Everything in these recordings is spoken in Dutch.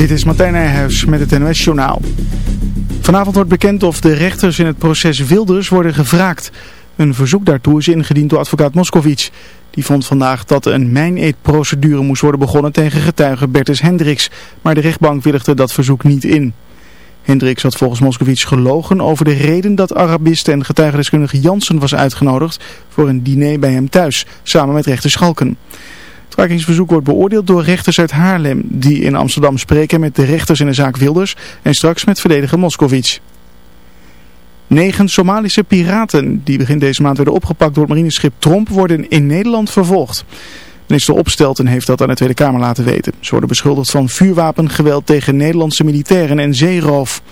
Dit is Martijn Nijhuis met het NOS Journaal. Vanavond wordt bekend of de rechters in het proces Wilders worden gevraagd. Een verzoek daartoe is ingediend door advocaat Moskowitz. Die vond vandaag dat een mijn-eet-procedure moest worden begonnen tegen getuige Bertus Hendricks. Maar de rechtbank willigde dat verzoek niet in. Hendricks had volgens Moskowitz gelogen over de reden dat Arabist en getuigendeskundige Jansen was uitgenodigd voor een diner bij hem thuis, samen met rechter Schalken. Het wrakingsverzoek wordt beoordeeld door rechters uit Haarlem, die in Amsterdam spreken met de rechters in de zaak Wilders en straks met verdediger Moskowitz. Negen Somalische piraten, die begin deze maand werden opgepakt door het marineschip Tromp, worden in Nederland vervolgd. Minister Opstelten heeft dat aan de Tweede Kamer laten weten. Ze worden beschuldigd van vuurwapengeweld tegen Nederlandse militairen en zeeroof.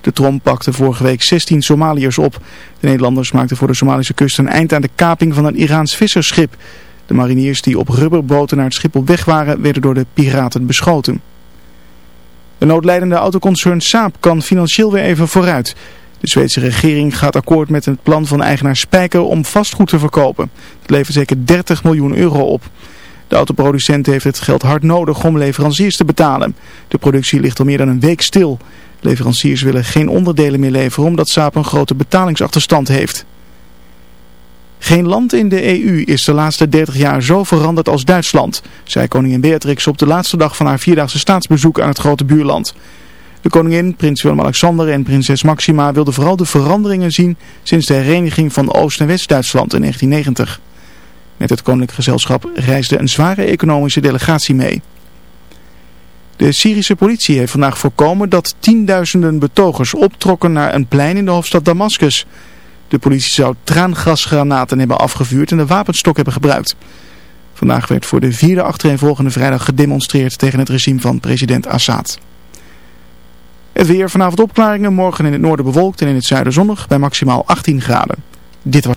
De Tromp pakte vorige week 16 Somaliërs op. De Nederlanders maakten voor de Somalische kust een eind aan de kaping van een Iraans visserschip. De mariniers die op rubberboten naar het schip op weg waren, werden door de piraten beschoten. De noodlijdende autoconcern Saab kan financieel weer even vooruit. De Zweedse regering gaat akkoord met het plan van eigenaar Spijker om vastgoed te verkopen. Het levert zeker 30 miljoen euro op. De autoproducent heeft het geld hard nodig om leveranciers te betalen. De productie ligt al meer dan een week stil. Leveranciers willen geen onderdelen meer leveren omdat Saab een grote betalingsachterstand heeft. Geen land in de EU is de laatste 30 jaar zo veranderd als Duitsland, zei koningin Beatrix op de laatste dag van haar vierdaagse staatsbezoek aan het grote buurland. De koningin, prins Willem-Alexander en prinses Maxima wilden vooral de veranderingen zien sinds de hereniging van Oost- en West-Duitsland in 1990. Met het koninklijk gezelschap reisde een zware economische delegatie mee. De Syrische politie heeft vandaag voorkomen dat tienduizenden betogers optrokken naar een plein in de hoofdstad Damascus. De politie zou traangasgranaten hebben afgevuurd en de wapenstok hebben gebruikt. Vandaag werd voor de vierde achtereenvolgende vrijdag gedemonstreerd tegen het regime van president Assad. Het weer vanavond opklaringen, morgen in het noorden bewolkt en in het zuiden zonnig bij maximaal 18 graden. Dit was...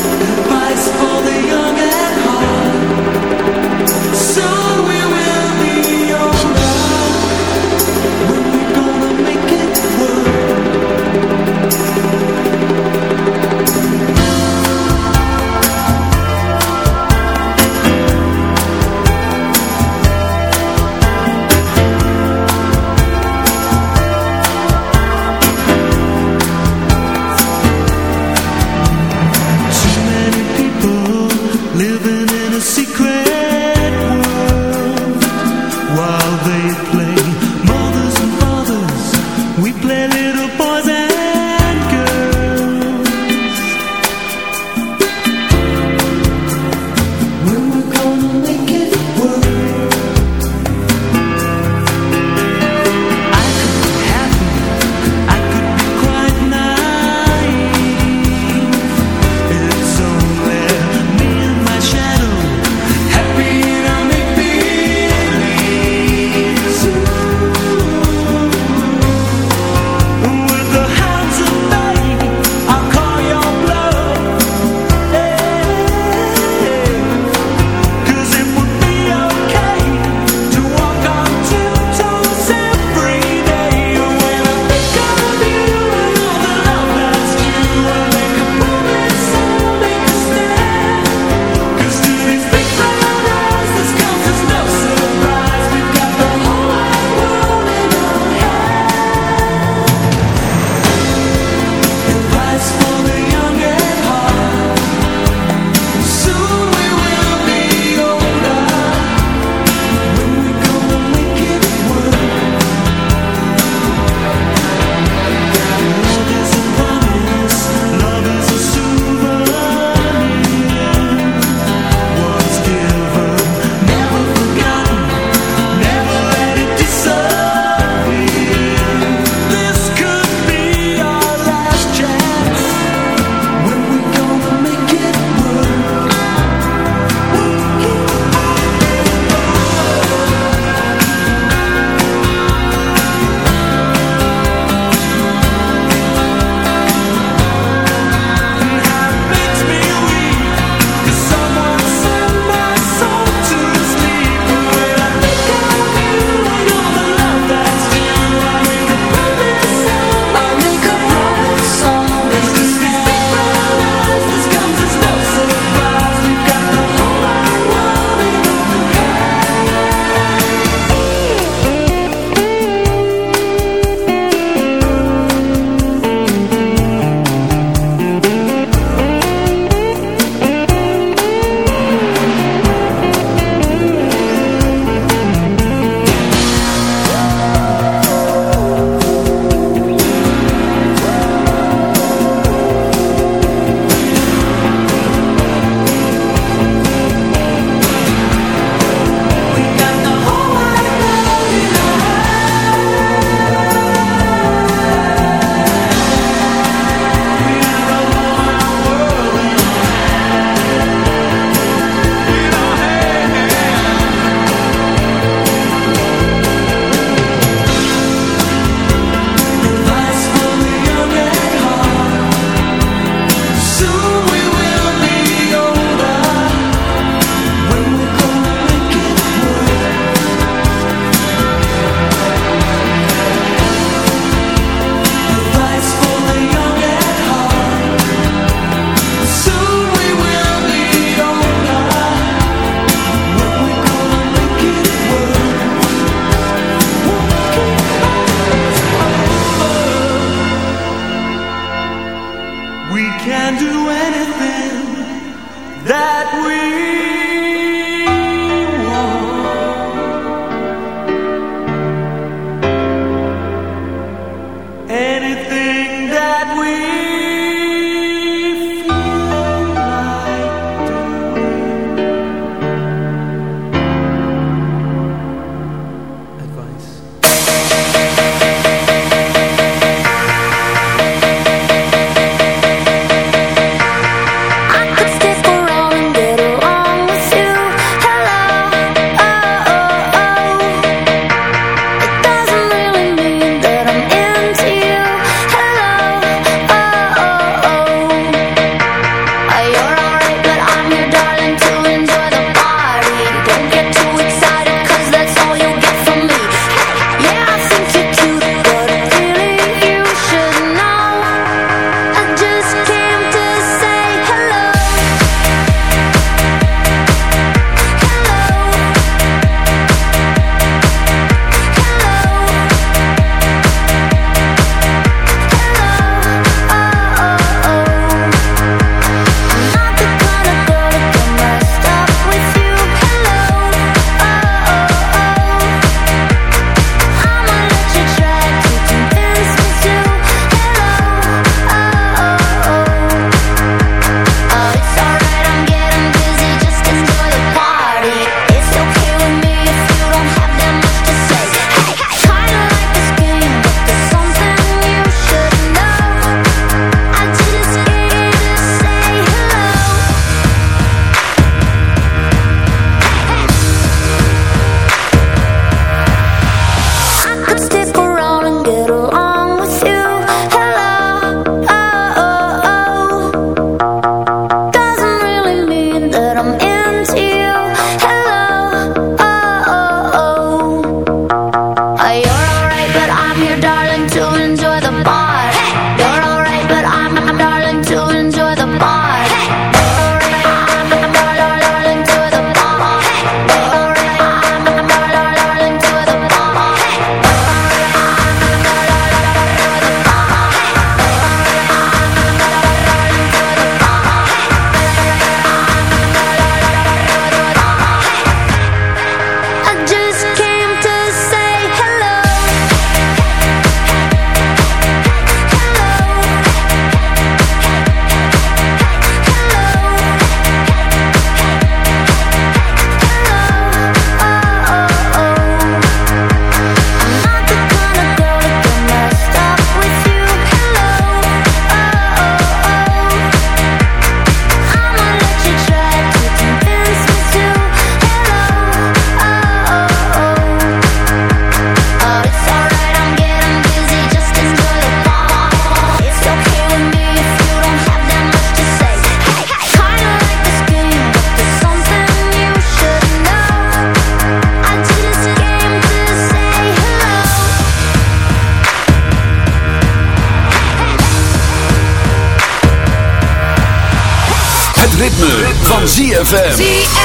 ZFM.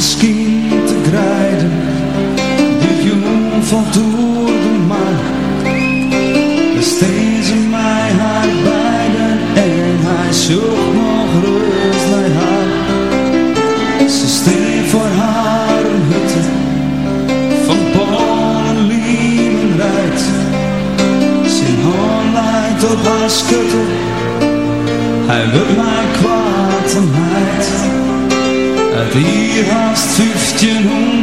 skin Hier haast 1500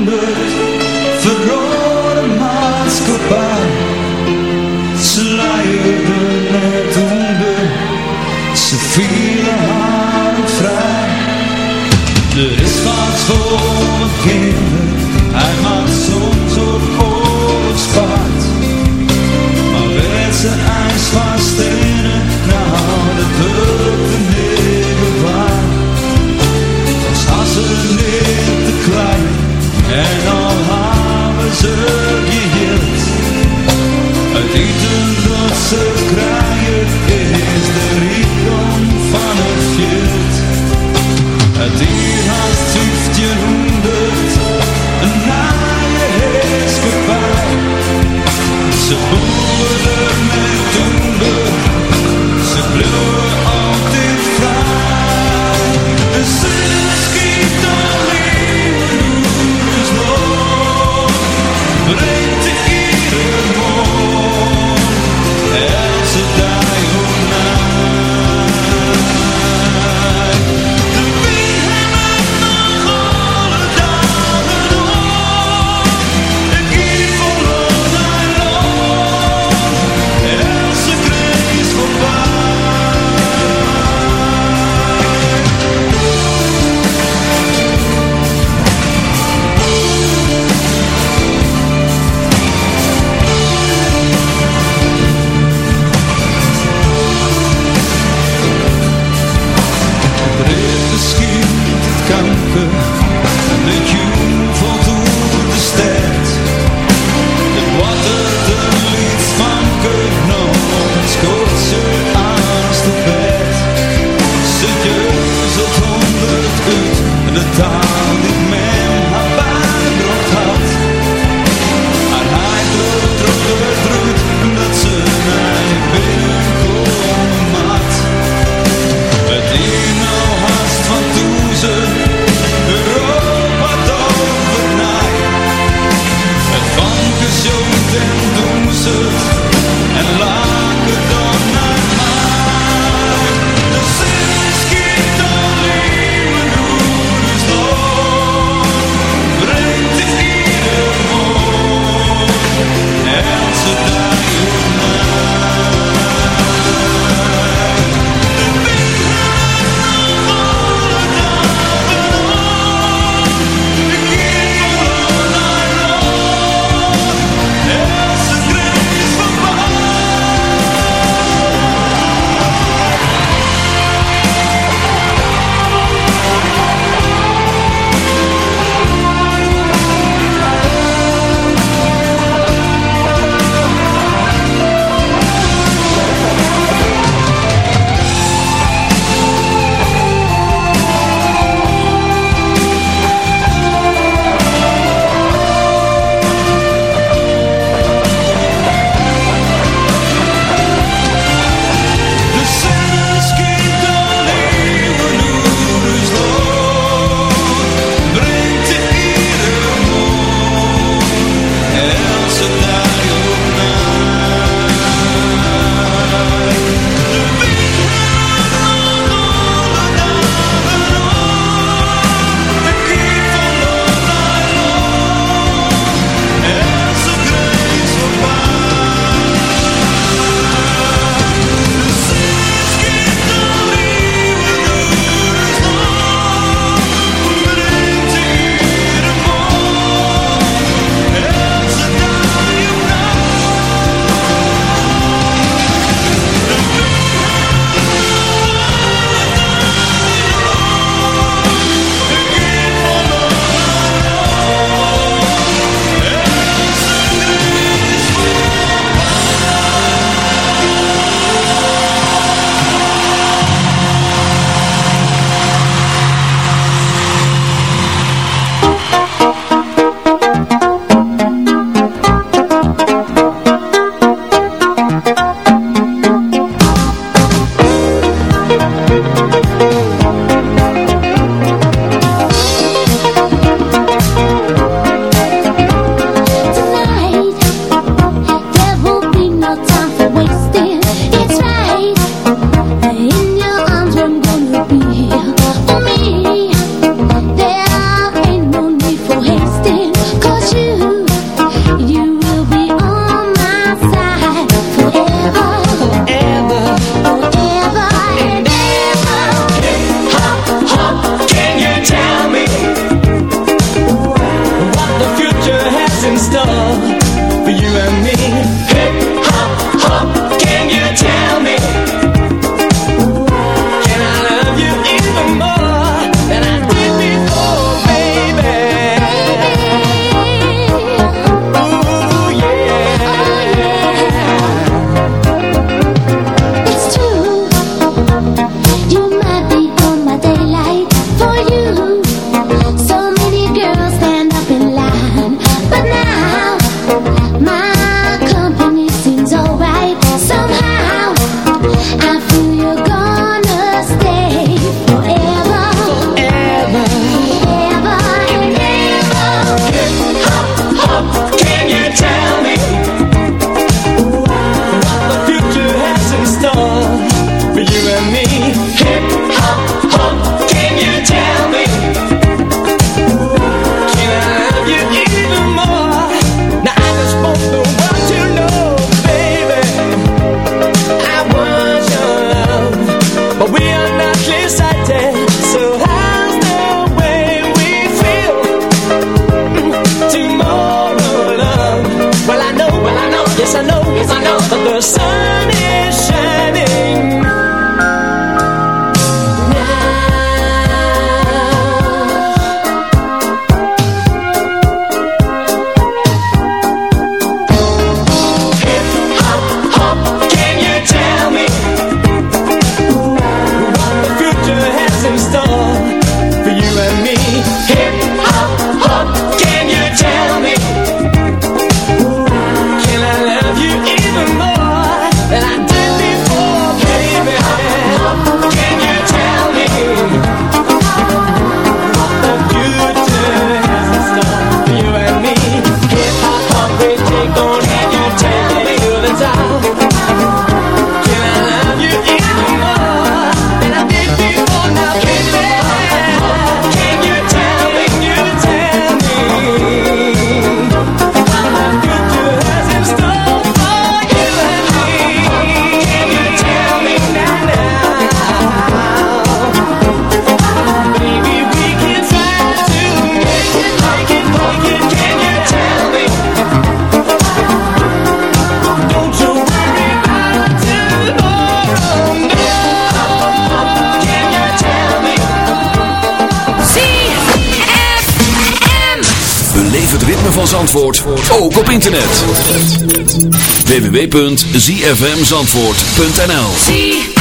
www.zfmzandvoort.nl